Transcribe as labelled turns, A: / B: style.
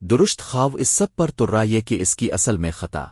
A: درست خواب اس سب پر ترا یہ کہ اس کی اصل میں خطا۔